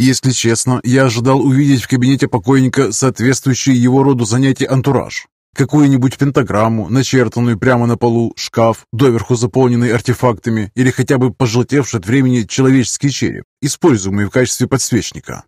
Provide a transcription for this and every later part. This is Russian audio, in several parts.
Если честно, я ожидал увидеть в кабинете покойника соответствующий его роду занятий антураж. Какую-нибудь пентаграмму, начертанную прямо на полу, шкаф, доверху заполненный артефактами, или хотя бы пожелтевший от времени человеческий череп, используемый в качестве подсвечника.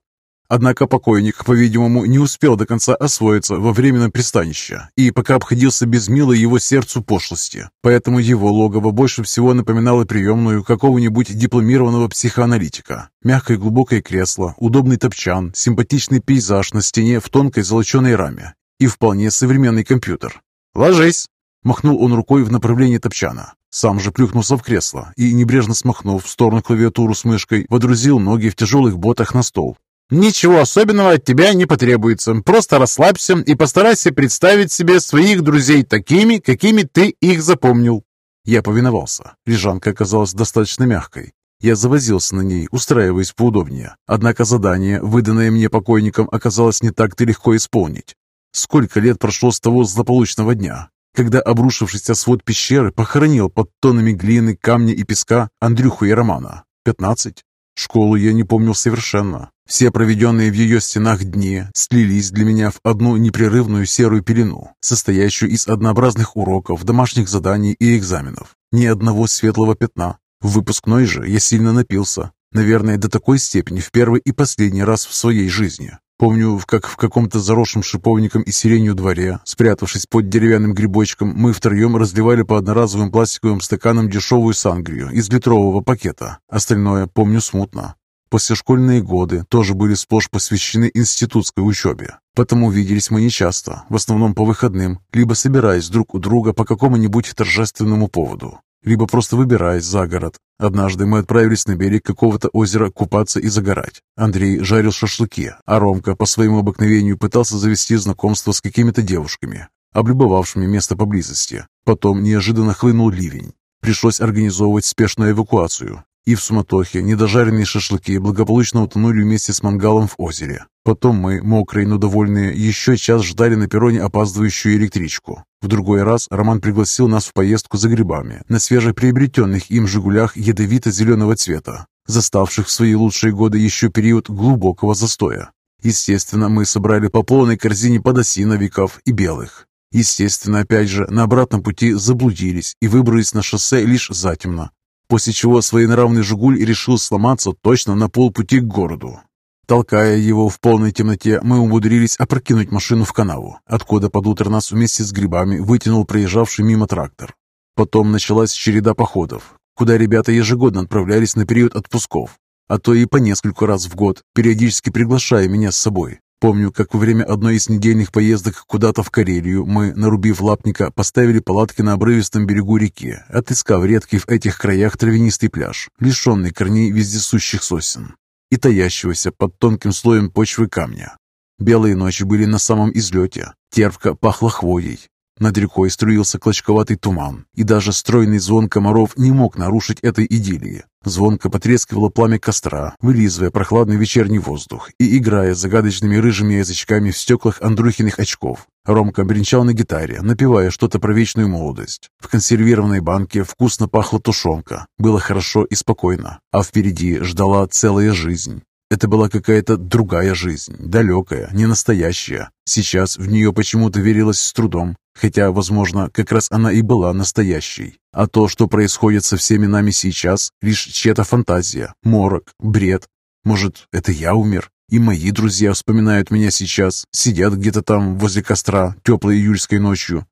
Однако покойник, по-видимому, не успел до конца освоиться во временном пристанище и пока обходился без милой его сердцу пошлости. Поэтому его логово больше всего напоминало приемную какого-нибудь дипломированного психоаналитика. Мягкое глубокое кресло, удобный топчан, симпатичный пейзаж на стене в тонкой золоченой раме и вполне современный компьютер. «Ложись!» – махнул он рукой в направлении топчана. Сам же плюхнулся в кресло и, небрежно смахнув в сторону клавиатуру с мышкой, водрузил ноги в тяжелых ботах на стол. «Ничего особенного от тебя не потребуется. Просто расслабься и постарайся представить себе своих друзей такими, какими ты их запомнил». Я повиновался. Лежанка оказалась достаточно мягкой. Я завозился на ней, устраиваясь поудобнее. Однако задание, выданное мне покойником, оказалось не так-то легко исполнить. Сколько лет прошло с того злополучного дня, когда обрушившийся свод пещеры похоронил под тоннами глины, камня и песка Андрюху и Романа? Пятнадцать? Школу я не помнил совершенно. Все проведенные в ее стенах дни слились для меня в одну непрерывную серую пелену, состоящую из однообразных уроков, домашних заданий и экзаменов. Ни одного светлого пятна. В выпускной же я сильно напился. Наверное, до такой степени в первый и последний раз в своей жизни. Помню, как в каком-то заросшем шиповником и сиренью дворе, спрятавшись под деревянным грибочком, мы втроем разливали по одноразовым пластиковым стаканам дешевую сангрию из литрового пакета. Остальное помню смутно. Послешкольные годы тоже были сплошь посвящены институтской учебе. Потому виделись мы нечасто, в основном по выходным, либо собираясь друг у друга по какому-нибудь торжественному поводу, либо просто выбираясь за город. Однажды мы отправились на берег какого-то озера купаться и загорать. Андрей жарил шашлыки, а Ромка по своему обыкновению пытался завести знакомство с какими-то девушками, облюбовавшими место поблизости. Потом неожиданно хлынул ливень. Пришлось организовывать спешную эвакуацию, и в суматохе недожаренные шашлыки благополучно утонули вместе с мангалом в озере. Потом мы, мокрые, но довольные, еще час ждали на перроне опаздывающую электричку. В другой раз Роман пригласил нас в поездку за грибами на свежеприобретенных им «Жигулях» ядовито-зеленого цвета, заставших в свои лучшие годы еще период глубокого застоя. Естественно, мы собрали по полной корзине подосиновиков и белых. Естественно, опять же, на обратном пути заблудились и выбрались на шоссе лишь затемно, после чего своенравный «Жигуль» решил сломаться точно на полпути к городу. Толкая его в полной темноте, мы умудрились опрокинуть машину в канаву, откуда под утро нас вместе с грибами вытянул проезжавший мимо трактор. Потом началась череда походов, куда ребята ежегодно отправлялись на период отпусков, а то и по нескольку раз в год, периодически приглашая меня с собой. Помню, как во время одной из недельных поездок куда-то в Карелию мы, нарубив лапника, поставили палатки на обрывистом берегу реки, отыскав редкий в этих краях травянистый пляж, лишенный корней вездесущих сосен и таящегося под тонким слоем почвы камня. Белые ночи были на самом излете, терпко пахло хвоей, над рекой струился клочковатый туман, и даже стройный звон комаров не мог нарушить этой идиллии. Звонко потрескивало пламя костра, вылизывая прохладный вечерний воздух и играя загадочными рыжими язычками в стеклах Андрухиных очков. Ромка бренчал на гитаре, напевая что-то про вечную молодость. В консервированной банке вкусно пахла тушенка. Было хорошо и спокойно, а впереди ждала целая жизнь. Это была какая-то другая жизнь, далекая, не настоящая. Сейчас в нее почему-то верилось с трудом, хотя, возможно, как раз она и была настоящей. А то, что происходит со всеми нами сейчас, лишь чья-то фантазия, морок, бред. Может, это я умер? И мои друзья вспоминают меня сейчас, сидят где-то там возле костра теплой июльской ночью.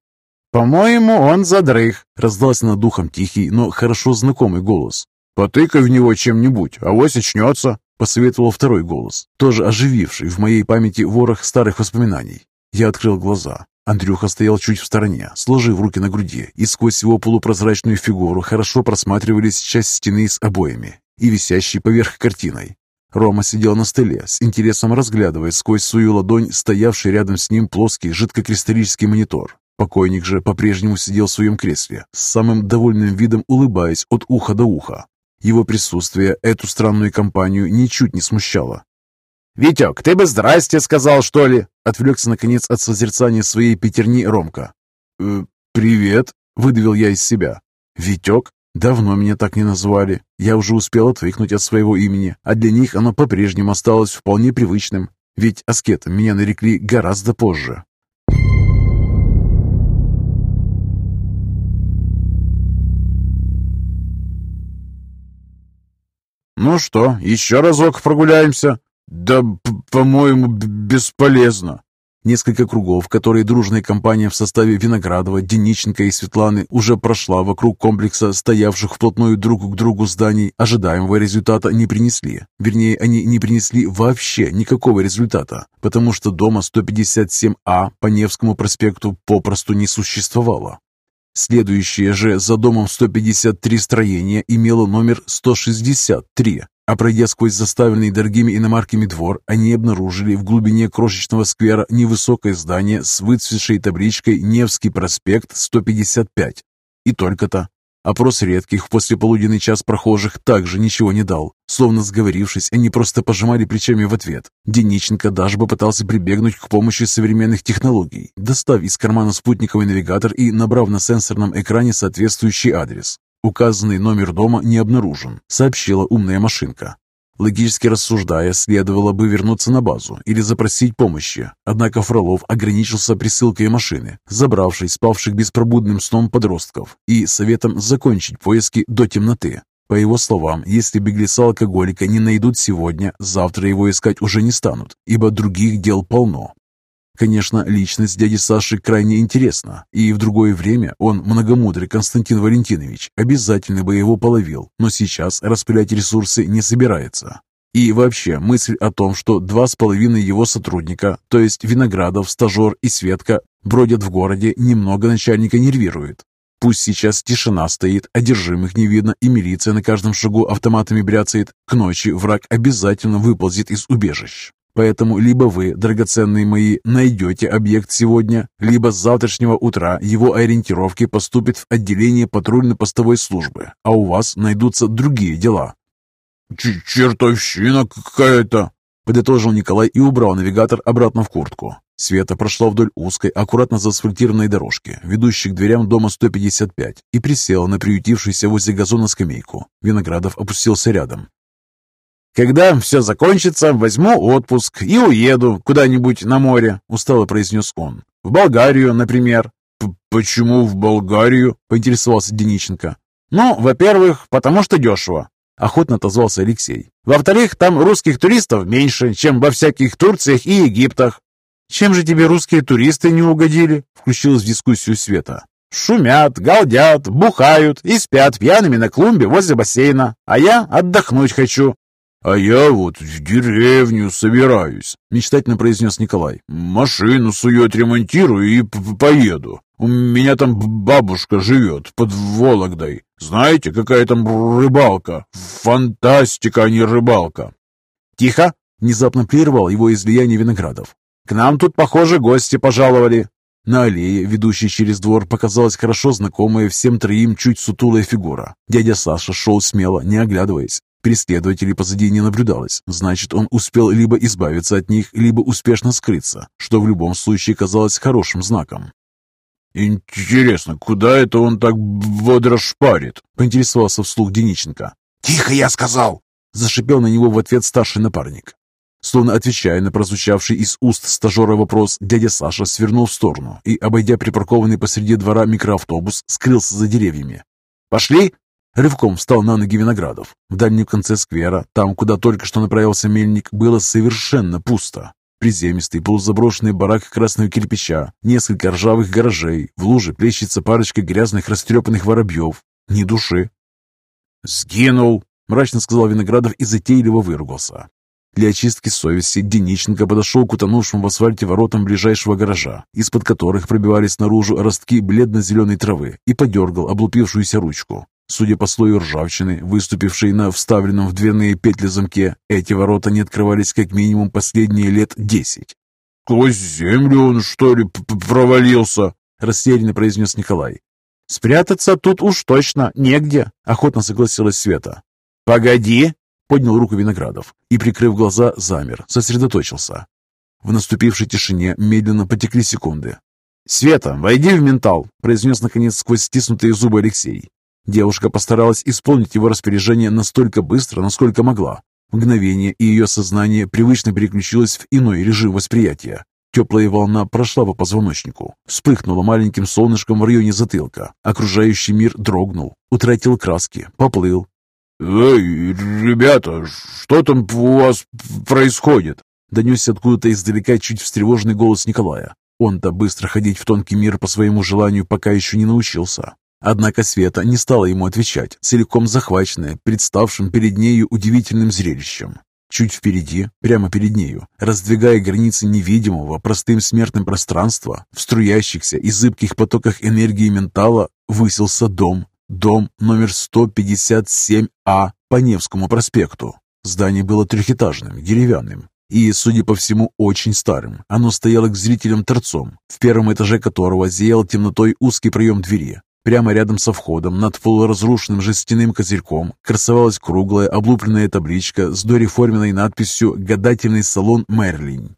«По-моему, он задрых», — раздался над духом тихий, но хорошо знакомый голос. «Потыкай в него чем-нибудь, а авось очнется», — посоветовал второй голос, тоже ожививший в моей памяти ворох старых воспоминаний. Я открыл глаза. Андрюха стоял чуть в стороне, сложив руки на груди, и сквозь его полупрозрачную фигуру хорошо просматривались часть стены с обоями и висящей поверх картиной. Рома сидел на столе, с интересом разглядывая сквозь свою ладонь стоявший рядом с ним плоский жидкокристаллический монитор. Покойник же по-прежнему сидел в своем кресле, с самым довольным видом улыбаясь от уха до уха. Его присутствие эту странную компанию ничуть не смущало. «Витек, ты бы здрасте сказал, что ли?» Отвлекся, наконец, от созерцания своей пятерни Ромка. «Э, «Привет», — выдавил я из себя. «Витек? Давно меня так не назвали. Я уже успел отвыкнуть от своего имени, а для них оно по-прежнему осталось вполне привычным. Ведь аскетом меня нарекли гораздо позже. «Ну что, еще разок прогуляемся?» «Да, по-моему, бесполезно». Несколько кругов, которые дружная компания в составе Виноградова, Дениченко и Светланы уже прошла вокруг комплекса, стоявших вплотную друг к другу зданий, ожидаемого результата не принесли. Вернее, они не принесли вообще никакого результата, потому что дома 157А по Невскому проспекту попросту не существовало. Следующее же за домом 153 строение имело номер 163, а пройдя сквозь заставленный дорогими иномарками двор, они обнаружили в глубине крошечного сквера невысокое здание с выцветшей табличкой «Невский проспект 155». И только-то. Опрос редких в послеполуденный час прохожих также ничего не дал. Словно сговорившись, они просто пожимали плечами в ответ. Дениченко даже попытался прибегнуть к помощи современных технологий, достав из кармана спутниковый навигатор и набрав на сенсорном экране соответствующий адрес. Указанный номер дома не обнаружен, сообщила умная машинка. Логически рассуждая, следовало бы вернуться на базу или запросить помощи. Однако Фролов ограничился присылкой машины, забравшей спавших беспробудным сном подростков, и советом закончить поиски до темноты. По его словам, если беглеца-алкоголика не найдут сегодня, завтра его искать уже не станут, ибо других дел полно. Конечно, личность дяди Саши крайне интересна, и в другое время он, многомудрый Константин Валентинович, обязательно бы его половил, но сейчас распылять ресурсы не собирается. И вообще, мысль о том, что два с половиной его сотрудника, то есть Виноградов, Стажер и Светка, бродят в городе, немного начальника нервирует. Пусть сейчас тишина стоит, одержимых не видно, и милиция на каждом шагу автоматами бряцает, к ночи враг обязательно выползет из убежищ. Поэтому либо вы, драгоценные мои, найдете объект сегодня, либо с завтрашнего утра его ориентировки поступят в отделение патрульно-постовой службы, а у вас найдутся другие дела. Ч «Чертовщина какая-то!» — подытожил Николай и убрал навигатор обратно в куртку. Света прошла вдоль узкой, аккуратно заасфальтированной дорожки, ведущей к дверям дома 155, и присела на приютившуюся возле газона скамейку. Виноградов опустился рядом. «Когда все закончится, возьму отпуск и уеду куда-нибудь на море», — устало произнес он. «В Болгарию, например». «Почему в Болгарию?» — поинтересовался Дениченко. «Ну, во-первых, потому что дешево», — охотно отозвался Алексей. «Во-вторых, там русских туристов меньше, чем во всяких Турциях и Египтах». «Чем же тебе русские туристы не угодили?» — включилась в дискуссию Света. «Шумят, галдят, бухают и спят пьяными на клумбе возле бассейна, а я отдохнуть хочу. «А я вот в деревню собираюсь», — мечтательно произнес Николай. «Машину свою отремонтирую и поеду. У меня там бабушка живет под Вологдой. Знаете, какая там рыбалка? Фантастика, а не рыбалка!» «Тихо!» — внезапно прервал его излияние виноградов. «К нам тут, похоже, гости пожаловали». На аллее, ведущей через двор, показалась хорошо знакомая всем троим чуть сутулая фигура. Дядя Саша шел смело, не оглядываясь. Преследователей позади не наблюдалось, значит, он успел либо избавиться от них, либо успешно скрыться, что в любом случае казалось хорошим знаком. «Интересно, куда это он так бодро шпарит?» — поинтересовался вслух Дениченко. «Тихо, я сказал!» — зашипел на него в ответ старший напарник. Словно отвечая на прозвучавший из уст стажера вопрос, дядя Саша свернул в сторону и, обойдя припаркованный посреди двора микроавтобус, скрылся за деревьями. «Пошли!» Рывком встал на ноги Виноградов. В дальнем конце сквера, там, куда только что направился мельник, было совершенно пусто. Приземистый полузаброшенный барак красного кирпича, несколько ржавых гаражей, в луже плещется парочка грязных растрепанных воробьев. Ни души. «Сгинул!» — мрачно сказал Виноградов и затейливо выругался. Для очистки совести Дениченко подошел к утонувшим в асфальте воротам ближайшего гаража, из-под которых пробивались наружу ростки бледно-зеленой травы, и подергал облупившуюся ручку. Судя по слою ржавчины, выступившей на вставленном в дверные петли замке, эти ворота не открывались как минимум последние лет десять. «Сквозь землю он, что ли, провалился?» — растерянно произнес Николай. «Спрятаться тут уж точно негде», — охотно согласилась Света. «Погоди!» — поднял руку Виноградов и, прикрыв глаза, замер, сосредоточился. В наступившей тишине медленно потекли секунды. «Света, войди в ментал», — произнес наконец сквозь стиснутые зубы Алексей. Девушка постаралась исполнить его распоряжение настолько быстро, насколько могла. Мгновение, и ее сознание привычно переключилось в иной режим восприятия. Теплая волна прошла по позвоночнику, вспыхнула маленьким солнышком в районе затылка. Окружающий мир дрогнул, утратил краски, поплыл. «Эй, ребята, что там у вас происходит?» Донесся откуда-то издалека чуть встревоженный голос Николая. Он-то быстро ходить в тонкий мир по своему желанию пока еще не научился. Однако Света не стала ему отвечать, целиком захваченная представшим перед нею удивительным зрелищем. Чуть впереди, прямо перед нею, раздвигая границы невидимого простым смертным пространства, в струящихся и зыбких потоках энергии ментала, высился дом. Дом номер 157А по Невскому проспекту. Здание было трехэтажным, деревянным, и, судя по всему, очень старым. Оно стояло к зрителям торцом, в первом этаже которого зиял темнотой узкий проем двери. Прямо рядом со входом, над полуразрушенным жестяным козырьком, красовалась круглая облупленная табличка с дореформенной надписью «Гадательный салон Мерлин».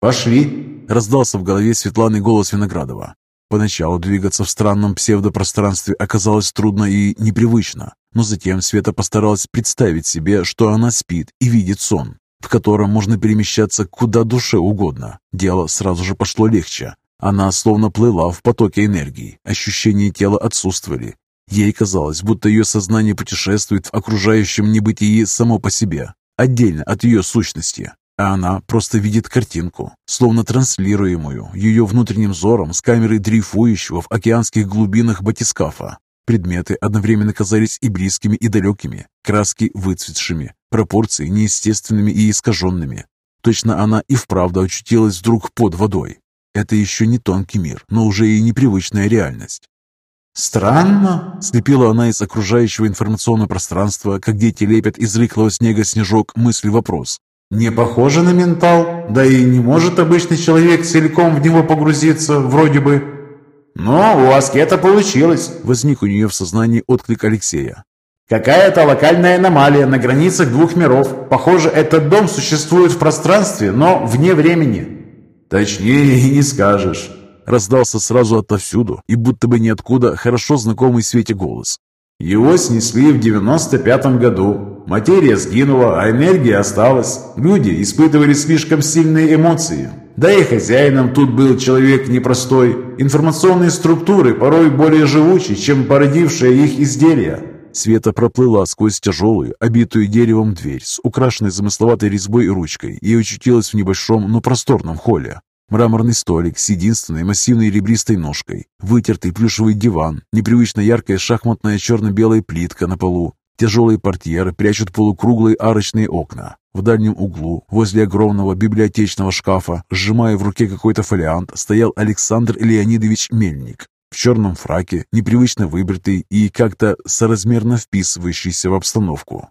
«Пошли!» – раздался в голове Светланы голос Виноградова. Поначалу двигаться в странном псевдопространстве оказалось трудно и непривычно, но затем Света постаралась представить себе, что она спит и видит сон, в котором можно перемещаться куда душе угодно. Дело сразу же пошло легче. Она словно плыла в потоке энергии, ощущения тела отсутствовали. Ей казалось, будто ее сознание путешествует в окружающем небытии само по себе, отдельно от ее сущности, а она просто видит картинку, словно транслируемую ее внутренним взором с камеры дрейфующего в океанских глубинах батискафа. Предметы одновременно казались и близкими, и далекими, краски выцветшими, пропорции неестественными и искаженными. Точно она и вправду очутилась вдруг под водой, это еще не тонкий мир, но уже и непривычная реальность. «Странно», — слепила она из окружающего информационного пространства, как дети лепят из рыхлого снега снежок, мысли вопрос. «Не похоже на ментал, да и не может обычный человек целиком в него погрузиться, вроде бы». «Но у Аскета получилось», — возник у нее в сознании отклик Алексея. «Какая-то локальная аномалия на границах двух миров. Похоже, этот дом существует в пространстве, но вне времени». «Точнее и не скажешь», — раздался сразу отовсюду и будто бы ниоткуда хорошо знакомый Свете голос. «Его снесли в девяносто пятом году. Материя сгинула, а энергия осталась. Люди испытывали слишком сильные эмоции. Да и хозяином тут был человек непростой. Информационные структуры порой более живучи, чем породившие их изделия. Света проплыла сквозь тяжелую, обитую деревом дверь с украшенной замысловатой резьбой и ручкой и очутилась в небольшом, но просторном холле. Мраморный столик с единственной массивной ребристой ножкой, вытертый плюшевый диван, непривычно яркая шахматная черно-белая плитка на полу, тяжелые портьеры прячут полукруглые арочные окна. В дальнем углу, возле огромного библиотечного шкафа, сжимая в руке какой-то фолиант, стоял Александр Леонидович Мельник, в черном фраке, непривычно выбритый и как-то соразмерно вписывающийся в обстановку.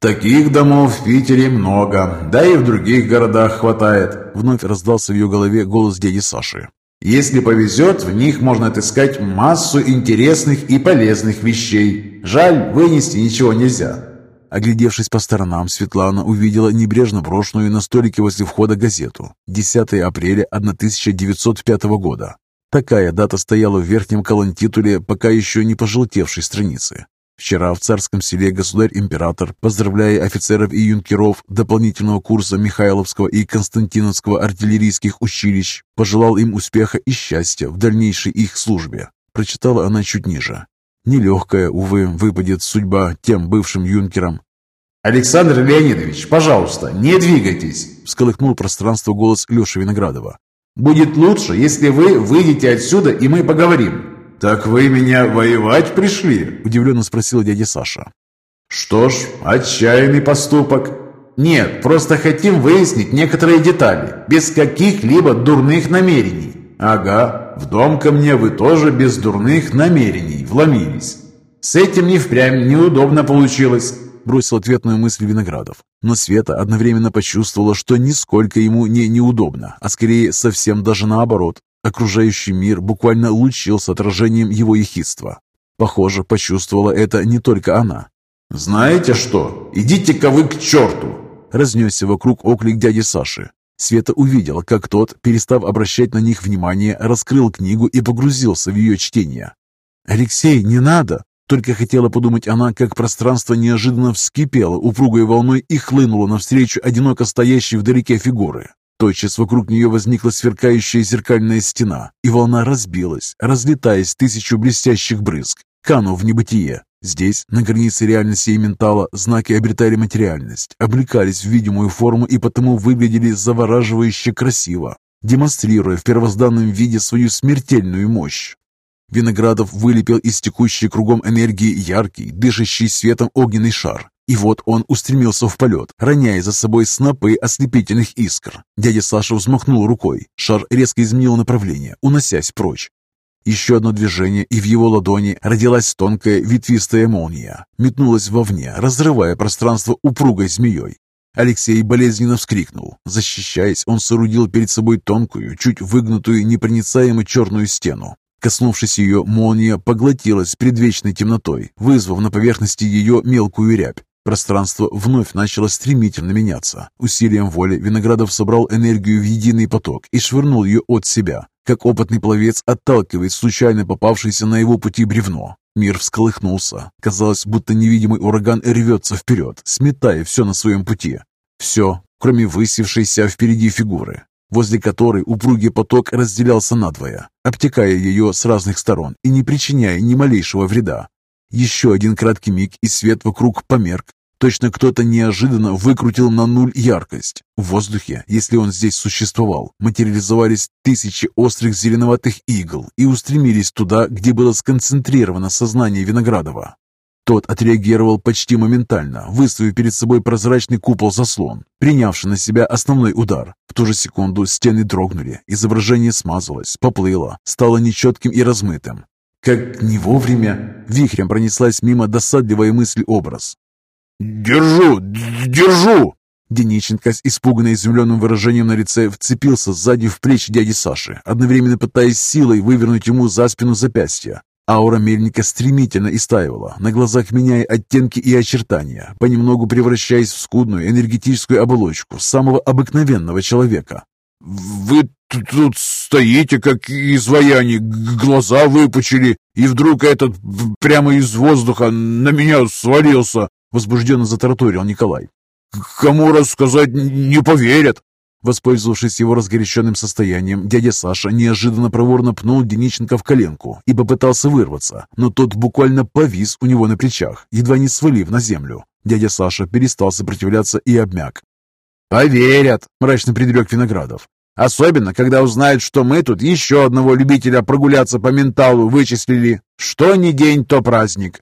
«Таких домов в Питере много, да и в других городах хватает», вновь раздался в ее голове голос дяди Саши. «Если повезет, в них можно отыскать массу интересных и полезных вещей. Жаль, вынести ничего нельзя». Оглядевшись по сторонам, Светлана увидела небрежно брошенную на столике возле входа газету. 10 апреля 1905 года. Такая дата стояла в верхнем колонтитуле пока еще не пожелтевшей страницы. Вчера в царском селе государь-император, поздравляя офицеров и юнкеров дополнительного курса Михайловского и Константиновского артиллерийских училищ, пожелал им успеха и счастья в дальнейшей их службе. Прочитала она чуть ниже. Нелегкая, увы, выпадет судьба тем бывшим юнкерам. «Александр Леонидович, пожалуйста, не двигайтесь!» — всколыхнул пространство голос Леши Виноградова. Будет лучше, если вы выйдете отсюда, и мы поговорим». «Так вы меня воевать пришли?» – удивленно спросил дядя Саша. «Что ж, отчаянный поступок. Нет, просто хотим выяснить некоторые детали, без каких-либо дурных намерений. Ага, в дом ко мне вы тоже без дурных намерений вломились. С этим не впрямь неудобно получилось бросил ответную мысль Виноградов. Но Света одновременно почувствовала, что нисколько ему не неудобно, а скорее совсем даже наоборот. Окружающий мир буквально лучился отражением его ехидства. Похоже, почувствовала это не только она. «Знаете что? Идите-ка вы к черту!» Разнесся вокруг оклик дяди Саши. Света увидела, как тот, перестав обращать на них внимание, раскрыл книгу и погрузился в ее чтение. «Алексей, не надо!» Только хотела подумать она, как пространство неожиданно вскипело упругой волной и хлынуло навстречу одиноко стоящей вдалеке фигуры. Тотчас вокруг нее возникла сверкающая зеркальная стена, и волна разбилась, разлетаясь тысячу блестящих брызг, канув в небытие. Здесь, на границе реальности и ментала, знаки обретали материальность, облекались в видимую форму и потому выглядели завораживающе красиво, демонстрируя в первозданном виде свою смертельную мощь. Виноградов вылепил из текущей кругом энергии яркий, дышащий светом огненный шар. И вот он устремился в полет, роняя за собой снопы ослепительных искр. Дядя Саша взмахнул рукой. Шар резко изменил направление, уносясь прочь. Еще одно движение, и в его ладони родилась тонкая ветвистая молния. Метнулась вовне, разрывая пространство упругой змеей. Алексей болезненно вскрикнул. Защищаясь, он соорудил перед собой тонкую, чуть выгнутую, непроницаемо черную стену. Коснувшись ее, молния поглотилась предвечной темнотой, вызвав на поверхности ее мелкую рябь. Пространство вновь начало стремительно меняться. Усилием воли Виноградов собрал энергию в единый поток и швырнул ее от себя, как опытный пловец отталкивает случайно попавшееся на его пути бревно. Мир всколыхнулся. Казалось, будто невидимый ураган рвется вперед, сметая все на своем пути. Все, кроме высевшейся впереди фигуры возле которой упругий поток разделялся надвое, обтекая ее с разных сторон и не причиняя ни малейшего вреда. Еще один краткий миг, и свет вокруг померк. Точно кто-то неожиданно выкрутил на нуль яркость. В воздухе, если он здесь существовал, материализовались тысячи острых зеленоватых игл и устремились туда, где было сконцентрировано сознание Виноградова. Тот отреагировал почти моментально, выставив перед собой прозрачный купол-заслон, принявший на себя основной удар. В ту же секунду стены дрогнули, изображение смазалось, поплыло, стало нечетким и размытым. Как не вовремя вихрем пронеслась мимо досадливая мысль образ. «Держу! Держу!» Дениченко с испуганно изумленным выражением на лице вцепился сзади в плечи дяди Саши, одновременно пытаясь силой вывернуть ему за спину запястья. Аура мельника стремительно истаивала, на глазах меняя оттенки и очертания, понемногу превращаясь в скудную энергетическую оболочку самого обыкновенного человека. «Вы тут стоите, как изваяние, глаза выпучили, и вдруг этот прямо из воздуха на меня свалился!» Возбужденно затараторил Николай. «Кому рассказать не поверят!» Воспользовавшись его разгоряченным состоянием, дядя Саша неожиданно проворно пнул Дениченко в коленку и попытался вырваться, но тот буквально повис у него на плечах, едва не свалив на землю. Дядя Саша перестал сопротивляться и обмяк. «Поверят!» – мрачно предрек Виноградов. «Особенно, когда узнают, что мы тут еще одного любителя прогуляться по менталу вычислили. Что ни день, то праздник!»